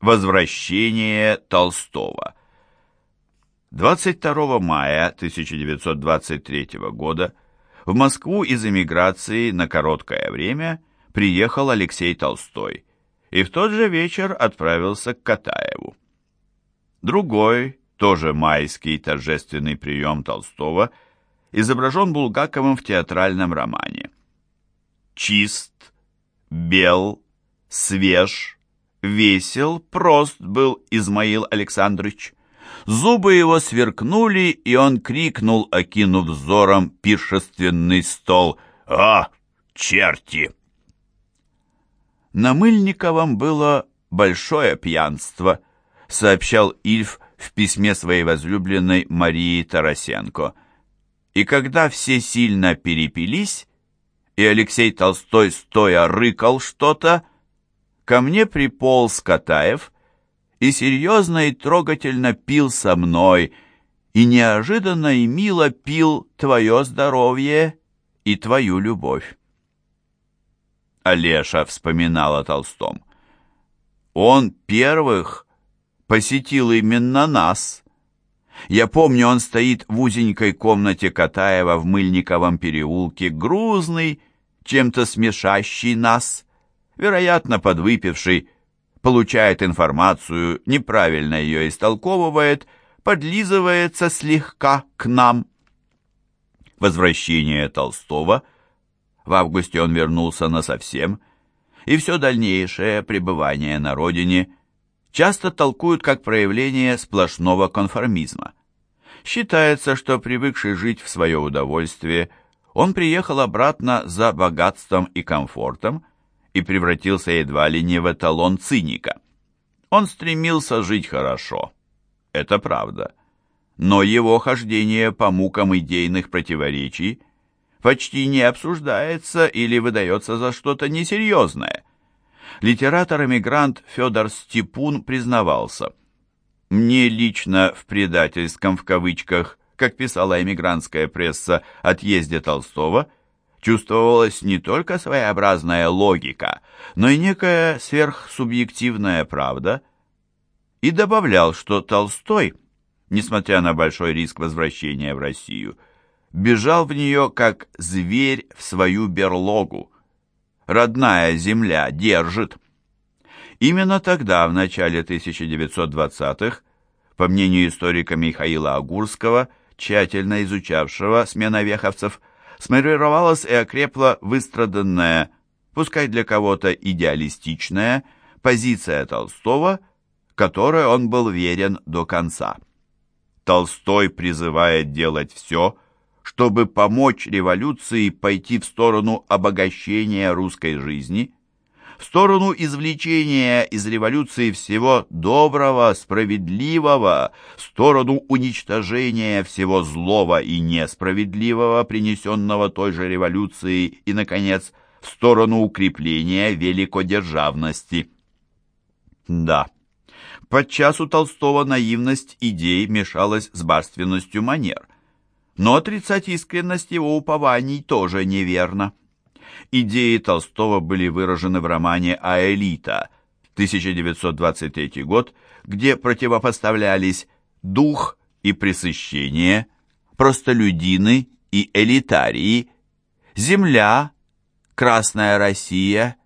Возвращение Толстого 22 мая 1923 года в Москву из эмиграции на короткое время приехал Алексей Толстой и в тот же вечер отправился к Катаеву. Другой, тоже майский торжественный прием Толстого изображен Булгаковым в театральном романе. Чист, бел, свеж, весел, прост был Измаил Александрович. Зубы его сверкнули, и он крикнул, окинув взором пиршественный стол. «А, черти!» На Мыльниковом было большое пьянство, сообщал Ильф в письме своей возлюбленной Марии Тарасенко. И когда все сильно перепились, и Алексей Толстой стоя рыкал что-то, ко мне приполз Катаев и серьезно и трогательно пил со мной, и неожиданно и мило пил твое здоровье и твою любовь. Олеша вспоминал о Толстом. Он первых посетил именно нас. Я помню, он стоит в узенькой комнате Катаева в Мыльниковом переулке, грузный, чем-то смешащий нас, вероятно, подвыпивший, получает информацию, неправильно ее истолковывает, подлизывается слегка к нам. Возвращение Толстого. В августе он вернулся насовсем, и все дальнейшее пребывание на родине – часто толкуют как проявление сплошного конформизма. Считается, что привыкший жить в свое удовольствие, он приехал обратно за богатством и комфортом и превратился едва ли не в эталон циника. Он стремился жить хорошо, это правда, но его хождение по мукам идейных противоречий почти не обсуждается или выдается за что-то несерьезное – литератор-эмигрант Федор Степун признавался. «Мне лично в предательском, в кавычках, как писала эмигрантская пресса, отъезде Толстого, чувствовалась не только своеобразная логика, но и некая сверхсубъективная правда, и добавлял, что Толстой, несмотря на большой риск возвращения в Россию, бежал в нее как зверь в свою берлогу, родная земля держит. Именно тогда, в начале 1920-х, по мнению историка Михаила Агурского, тщательно изучавшего сменовеховцев, смарировалась и окрепла выстраданная, пускай для кого-то идеалистичная, позиция Толстого, которой он был верен до конца. Толстой призывает делать все, чтобы помочь революции пойти в сторону обогащения русской жизни, в сторону извлечения из революции всего доброго, справедливого, в сторону уничтожения всего злого и несправедливого, принесенного той же революцией, и, наконец, в сторону укрепления великодержавности. Да, подчас у Толстого наивность идей мешалась с барственностью манер – но отрицать искренность его упований тоже неверно. Идеи Толстого были выражены в романе «Аэлита» 1923 год, где противопоставлялись дух и пресыщение, простолюдины и элитарии, земля, Красная Россия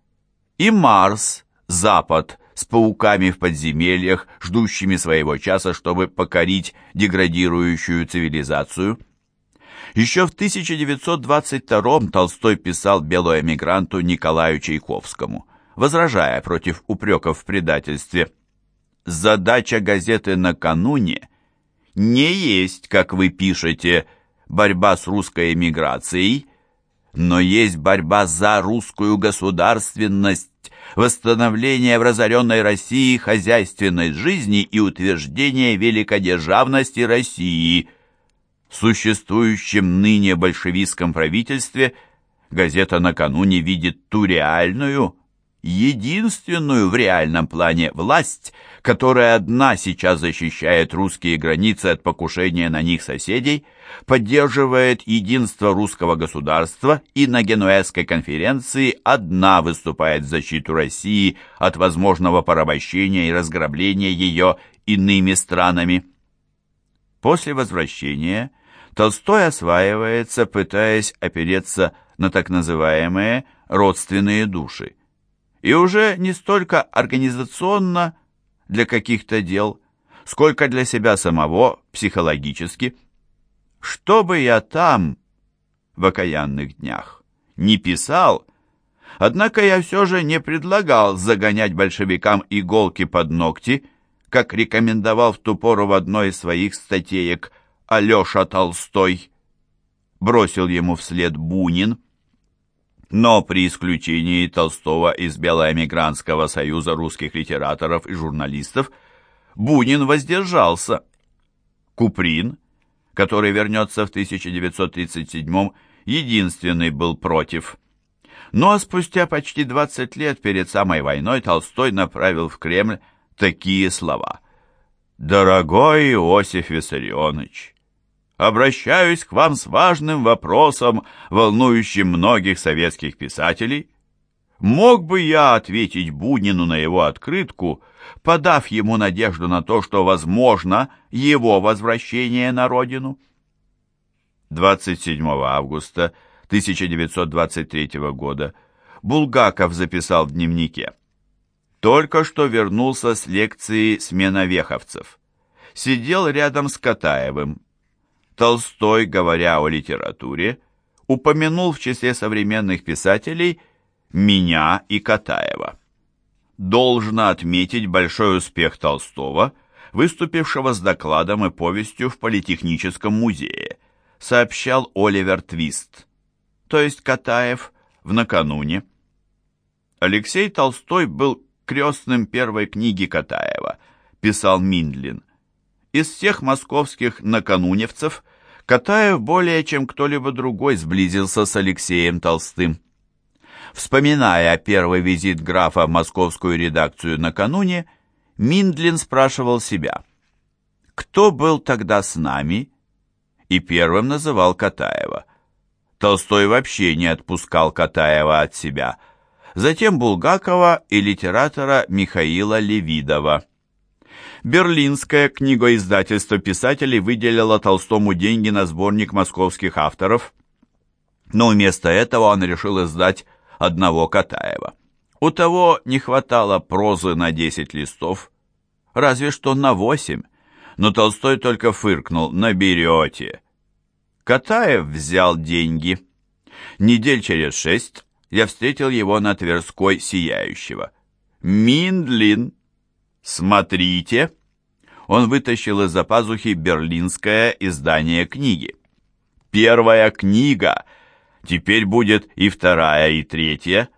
и Марс, Запад, с пауками в подземельях, ждущими своего часа, чтобы покорить деградирующую цивилизацию – еще в 1922 Толстой писал белоэмигранту Николаю Чайковскому, возражая против упреков в предательстве. «Задача газеты накануне не есть, как вы пишете, борьба с русской эмиграцией, но есть борьба за русскую государственность, восстановление в разоренной России хозяйственной жизни и утверждение великодержавности России – существующем ныне большевистском правительстве газета накануне видит ту реальную единственную в реальном плане власть, которая одна сейчас защищает русские границы от покушения на них соседей, поддерживает единство русского государства и на Генуэзской конференции одна выступает в защиту России от возможного порабощения и разграбления ее иными странами. После возвращения Толстой осваивается, пытаясь опереться на так называемые родственные души. И уже не столько организационно для каких-то дел, сколько для себя самого психологически. Что бы я там в окаянных днях не писал, однако я все же не предлагал загонять большевикам иголки под ногти, как рекомендовал в ту пору в одной из своих статеек Алеша Толстой. Бросил ему вслед Бунин, но при исключении Толстого из Белоэмигрантского союза русских литераторов и журналистов Бунин воздержался. Куприн, который вернется в 1937 единственный был против. Ну а спустя почти 20 лет перед самой войной Толстой направил в Кремль такие слова. «Дорогой Иосиф Виссарионович, обращаюсь к вам с важным вопросом, волнующим многих советских писателей. Мог бы я ответить Бунину на его открытку, подав ему надежду на то, что возможно его возвращение на родину? 27 августа 1923 года Булгаков записал в дневнике. Только что вернулся с лекции «Смена веховцев». Сидел рядом с Катаевым. Толстой, говоря о литературе, упомянул в числе современных писателей меня и Катаева. Должно отметить большой успех Толстого, выступившего с докладом и повестью в Политехническом музее, сообщал Оливер Твист, то есть Катаев, в накануне. Алексей Толстой был крестным первой книги Катаева, писал Миндлин. Из всех московских накануневцев Катаев более чем кто-либо другой сблизился с Алексеем Толстым. Вспоминая первый визит графа в московскую редакцию накануне, Миндлин спрашивал себя, кто был тогда с нами, и первым называл Катаева. Толстой вообще не отпускал Катаева от себя, затем Булгакова и литератора Михаила Левидова. Берлинское книгоиздательство писателей выделило Толстому деньги на сборник московских авторов, но вместо этого он решил издать одного Катаева. У того не хватало прозы на 10 листов, разве что на 8, но Толстой только фыркнул «наберете». Катаев взял деньги. Недель через шесть я встретил его на Тверской Сияющего. «Миндлин!» «Смотрите!» Он вытащил из-за пазухи берлинское издание книги. «Первая книга! Теперь будет и вторая, и третья.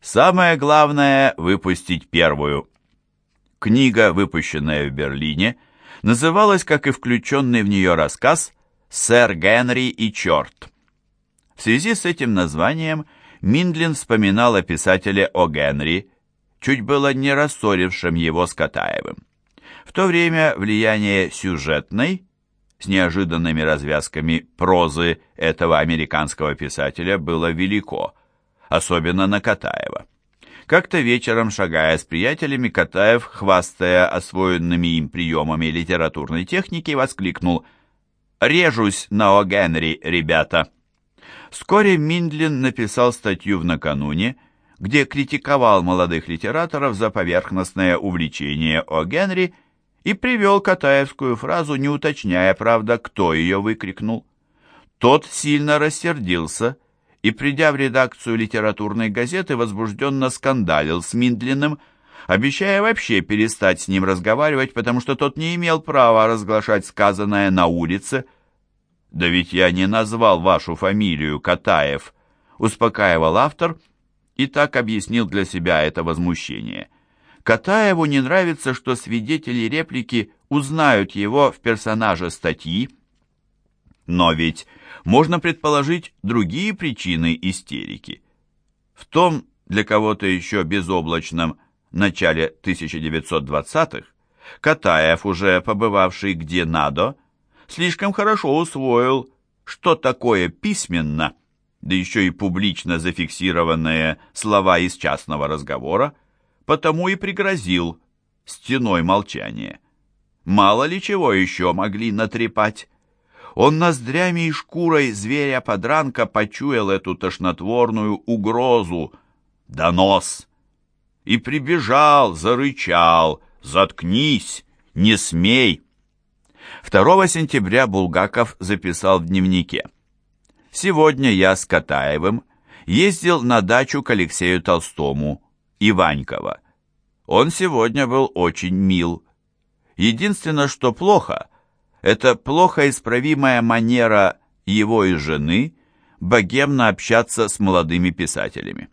Самое главное — выпустить первую». Книга, выпущенная в Берлине, называлась, как и включенный в нее рассказ, «Сэр Генри и черт». В связи с этим названием Миндлин вспоминал о писателе О. Генри, чуть было не рассорившим его с Катаевым. В то время влияние сюжетной, с неожиданными развязками прозы этого американского писателя было велико, особенно на Катаева. Как-то вечером, шагая с приятелями, Катаев, хвастая освоенными им приемами литературной техники, воскликнул «Режусь на О. Ребята!» Вскоре Миндлин написал статью в накануне, где критиковал молодых литераторов за поверхностное увлечение О. Генри и привел Катаевскую фразу, не уточняя, правда, кто ее выкрикнул. Тот сильно рассердился и, придя в редакцию литературной газеты, возбужденно скандалил с Миндлиным, обещая вообще перестать с ним разговаривать, потому что тот не имел права разглашать сказанное на улице. «Да ведь я не назвал вашу фамилию, Катаев», — успокаивал автор, — и так объяснил для себя это возмущение. Катаеву не нравится, что свидетели реплики узнают его в персонаже статьи. Но ведь можно предположить другие причины истерики. В том, для кого-то еще безоблачном начале 1920-х, Катаев, уже побывавший где надо, слишком хорошо усвоил, что такое письменно, да еще и публично зафиксированные слова из частного разговора, потому и пригрозил стеной молчания. Мало ли чего еще могли натрепать. Он ноздрями и шкурой зверя-подранка почуял эту тошнотворную угрозу. Донос! И прибежал, зарычал, «Заткнись! Не смей!» 2 сентября Булгаков записал в дневнике. «Сегодня я с Катаевым ездил на дачу к Алексею Толстому, Иванькова. Он сегодня был очень мил. Единственное, что плохо, это плохо исправимая манера его и жены богемно общаться с молодыми писателями.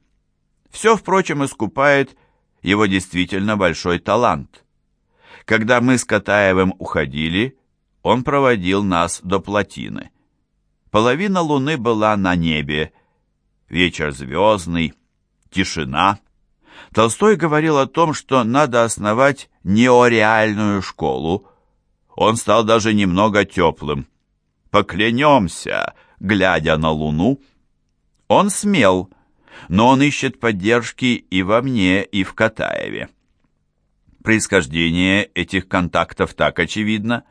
Все, впрочем, искупает его действительно большой талант. Когда мы с Катаевым уходили, он проводил нас до плотины. Половина луны была на небе, вечер звездный, тишина. Толстой говорил о том, что надо основать неореальную школу. Он стал даже немного теплым. «Поклянемся», глядя на луну. Он смел, но он ищет поддержки и во мне, и в Катаеве. Происхождение этих контактов так очевидно,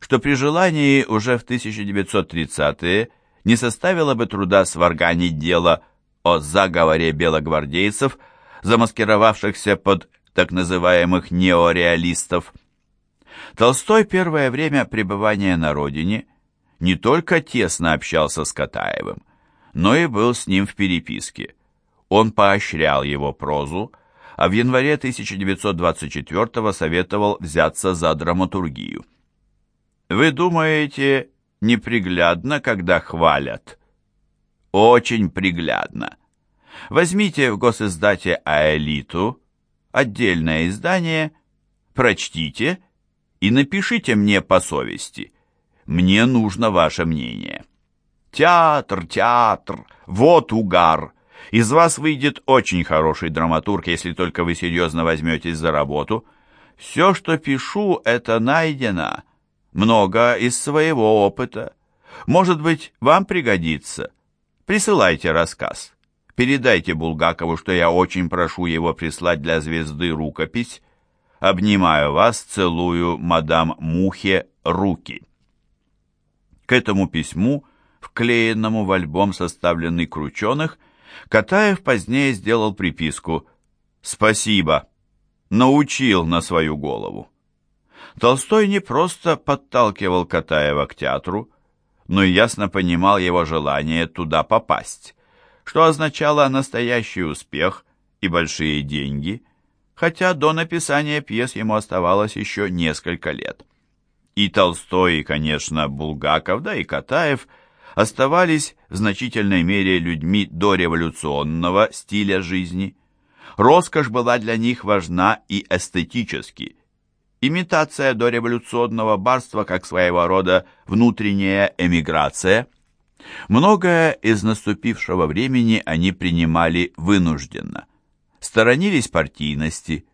что при желании уже в 1930-е не составило бы труда сварганить дело о заговоре белогвардейцев, замаскировавшихся под так называемых неореалистов. Толстой первое время пребывания на родине не только тесно общался с Катаевым, но и был с ним в переписке. Он поощрял его прозу, а в январе 1924 советовал взяться за драматургию. Вы думаете, неприглядно, когда хвалят? Очень приглядно. Возьмите в госиздате «Аэлиту» отдельное издание, прочтите и напишите мне по совести. Мне нужно ваше мнение. Театр, театр, вот угар. Из вас выйдет очень хороший драматург, если только вы серьезно возьметесь за работу. Все, что пишу, это найдено. Много из своего опыта. Может быть, вам пригодится. Присылайте рассказ. Передайте Булгакову, что я очень прошу его прислать для звезды рукопись. Обнимаю вас, целую, мадам Мухе, руки. К этому письму, вклеенному в альбом, составленный Крученых, Катаев позднее сделал приписку «Спасибо, научил на свою голову». Толстой не просто подталкивал Катаева к театру, но и ясно понимал его желание туда попасть, что означало настоящий успех и большие деньги, хотя до написания пьес ему оставалось еще несколько лет. И Толстой, и, конечно, Булгаков, да и Катаев – оставались в значительной мере людьми дореволюционного стиля жизни. Роскошь была для них важна и эстетически. Имитация дореволюционного барства как своего рода внутренняя эмиграция. Многое из наступившего времени они принимали вынужденно. Сторонились партийности,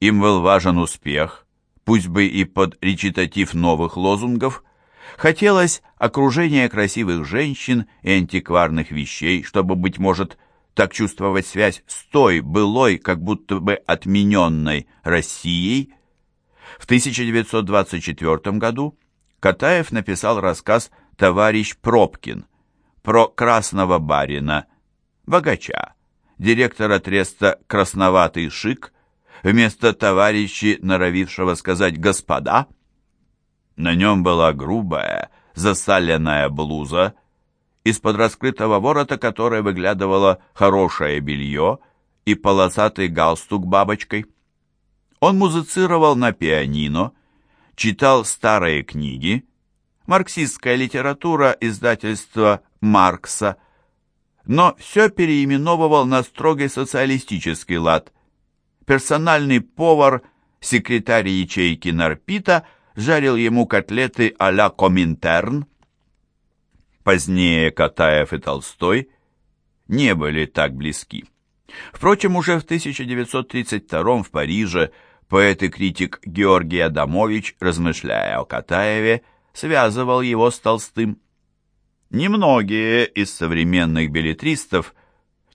им был важен успех, пусть бы и под речитатив новых лозунгов – Хотелось окружения красивых женщин и антикварных вещей, чтобы, быть может, так чувствовать связь с той былой, как будто бы отмененной Россией. В 1924 году Катаев написал рассказ «Товарищ Пробкин» про красного барина, богача, директора треста «Красноватый шик», вместо товарищи, норовившего сказать «господа», на нем была грубая, засаленная блуза, из-под раскрытого ворота которой выглядывало хорошее белье и полосатый галстук бабочкой. Он музицировал на пианино, читал старые книги, марксистская литература издательства Маркса, но все переименовывал на строгий социалистический лад. Персональный повар, секретарь ячейки Нарпита – жарил ему котлеты а-ля Коминтерн. Позднее Катаев и Толстой не были так близки. Впрочем, уже в 1932 в Париже поэт и критик Георгий Адамович, размышляя о Катаеве, связывал его с Толстым. Немногие из современных билетристов,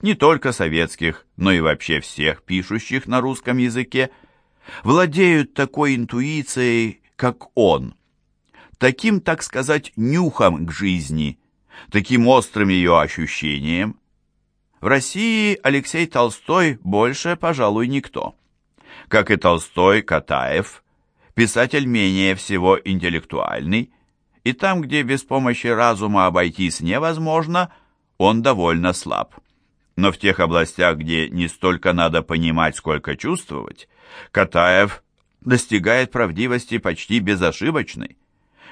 не только советских, но и вообще всех пишущих на русском языке, владеют такой интуицией, как он, таким, так сказать, нюхом к жизни, таким острым ее ощущением. В России Алексей Толстой больше, пожалуй, никто. Как и Толстой, Катаев, писатель менее всего интеллектуальный, и там, где без помощи разума обойтись невозможно, он довольно слаб. Но в тех областях, где не столько надо понимать, сколько чувствовать, Катаев достигает правдивости почти безошибочной.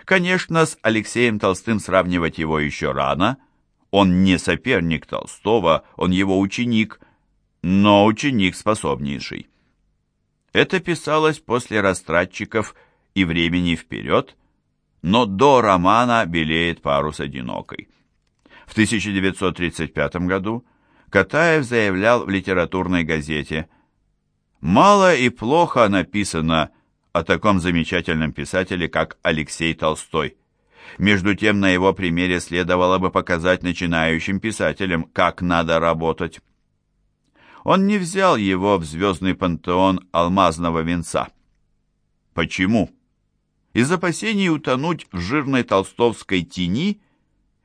Конечно, с Алексеем Толстым сравнивать его еще рано. Он не соперник Толстого, он его ученик, но ученик способнейший. Это писалось после «Растратчиков» и «Времени вперед», но до романа «Белеет парус одинокой». В 1935 году Катаев заявлял в литературной газете «Мало и плохо написано о таком замечательном писателе, как Алексей Толстой. Между тем, на его примере следовало бы показать начинающим писателям, как надо работать. Он не взял его в звездный пантеон алмазного венца. Почему? Из опасений утонуть в жирной толстовской тени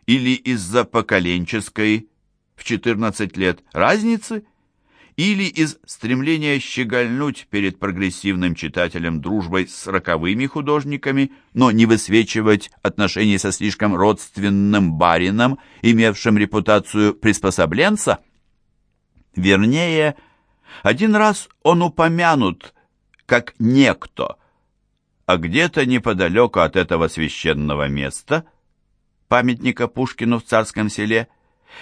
или из-за поколенческой в 14 лет разницы? или из стремления щегольнуть перед прогрессивным читателем дружбой с роковыми художниками, но не высвечивать отношений со слишком родственным барином, имевшим репутацию приспособленца? Вернее, один раз он упомянут как некто, а где-то неподалеку от этого священного места, памятника Пушкину в Царском селе,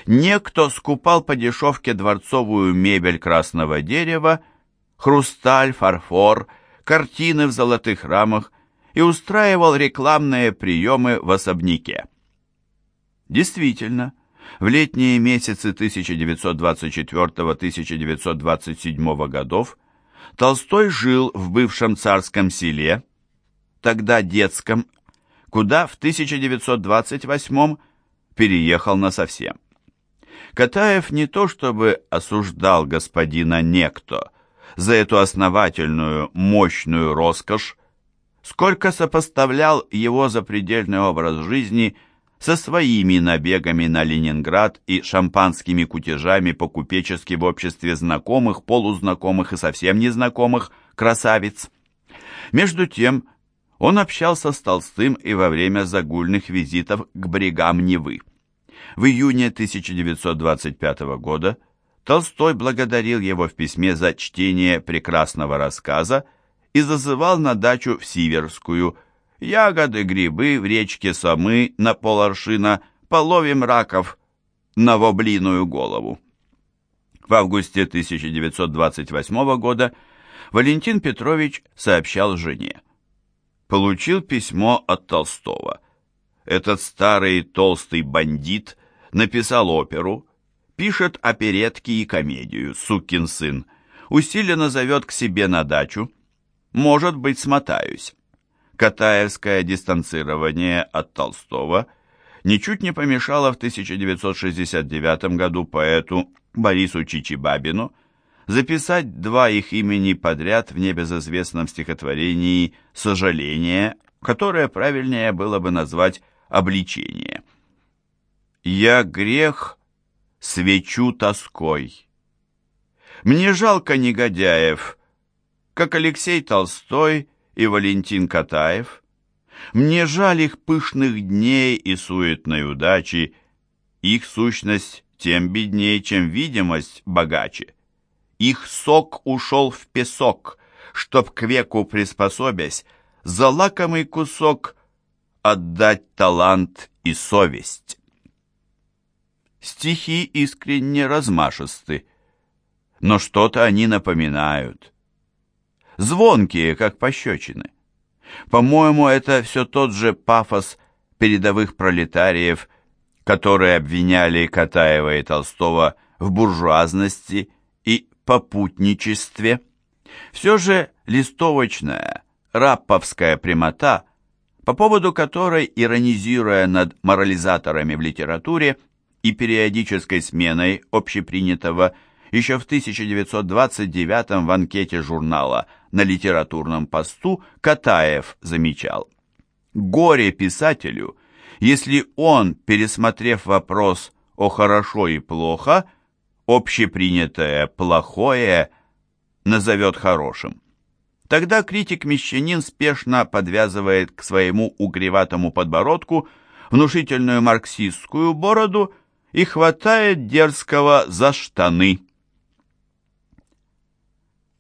Некто скупал по дешевке дворцовую мебель красного дерева, хрусталь, фарфор, картины в золотых рамах и устраивал рекламные приемы в особняке. Действительно, в летние месяцы 1924-1927 годов Толстой жил в бывшем царском селе, тогда детском, куда в 1928 переехал насовсем. Катаев не то чтобы осуждал господина Некто за эту основательную, мощную роскошь, сколько сопоставлял его запредельный образ жизни со своими набегами на Ленинград и шампанскими кутежами по-купечески в обществе знакомых, полузнакомых и совсем незнакомых красавиц. Между тем, он общался с Толстым и во время загульных визитов к брегам Невы. В июне 1925 года Толстой благодарил его в письме за чтение прекрасного рассказа и зазывал на дачу в Сиверскую. «Ягоды, грибы в речке Самы на поларшина, половим раков на воблиную голову». В августе 1928 года Валентин Петрович сообщал жене. Получил письмо от Толстого. Этот старый толстый бандит написал оперу, пишет оперетки и комедию «Сукин сын», усиленно зовет к себе на дачу. Может быть, смотаюсь. Катаевское дистанцирование от Толстого ничуть не помешало в 1969 году поэту Борису Чичибабину записать два их имени подряд в небезызвестном стихотворении «Сожаление», которое правильнее было бы назвать «Обличение». Я грех свечу тоской. Мне жалко негодяев, как Алексей Толстой и Валентин Катаев. Мне жаль их пышных дней и суетной удачи, их сущность тем беднее, чем видимость богаче. Их сок ушел в песок, чтоб к веку приспособясь, за лакомый кусок отдать талант и совесть. Стихи искренне размашисты, но что-то они напоминают. Звонкие, как пощечины. По-моему, это все тот же пафос передовых пролетариев, которые обвиняли Катаева и Толстого в буржуазности и попутничестве. Все же листовочная, рапповская прямота, по поводу которой, иронизируя над морализаторами в литературе и периодической сменой общепринятого, еще в 1929 в анкете журнала на литературном посту Катаев замечал «Горе писателю, если он, пересмотрев вопрос о хорошо и плохо, общепринятое плохое назовет хорошим. Тогда критик-мещанин спешно подвязывает к своему угреватому подбородку внушительную марксистскую бороду и хватает дерзкого за штаны.